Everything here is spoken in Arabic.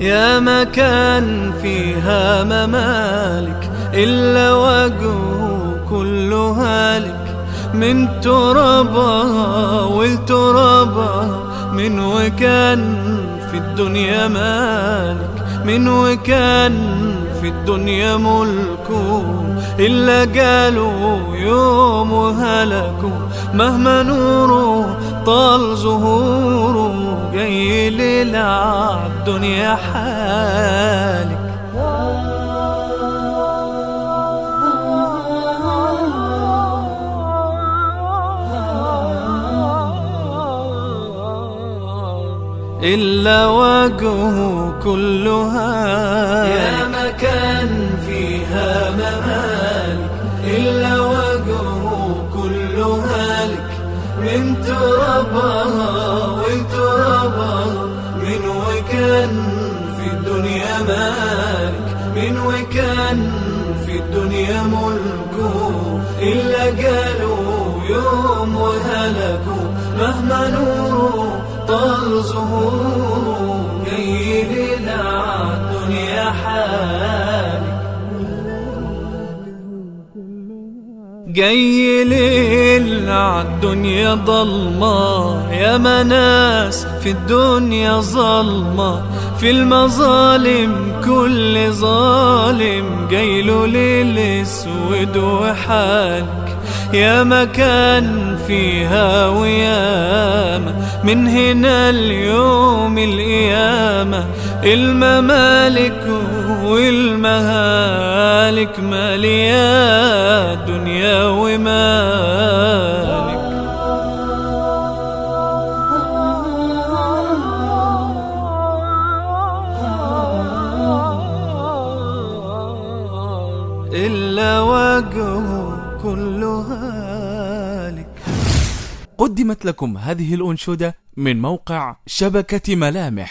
يا مكان فيها ممالك إلا وجهه كله هالك. من ترابها والترابها من وكان في الدنيا مالك. من وكان في الدنيا ملكه إلا قالوا يوم وهلكوا مهما نوره طال ظهوره جاي ليلة الدنيا حالك. إلا وجهه كلها. يا مكان فيها ممالك. إلا وجهه كله هالك من ترابها من وكان في الدنيا ملكه إلا قالوا يوم وهلكوا. مهما نوره طال ظهوره لنا الدنيا حالك جاي ليل عالدنيا ضلمة. يا مناس في الدنيا ظلمة. في المظالم كل ظالم. جايله ليل اسود وحالك. يا مكان فيها وياما من هنا اليوم القيامة. الممالك والمهالك مالية دنيا ومالك. إلا وجهه كله هالك قدمت لكم هذه الأنشودة من موقع شبكة ملامح.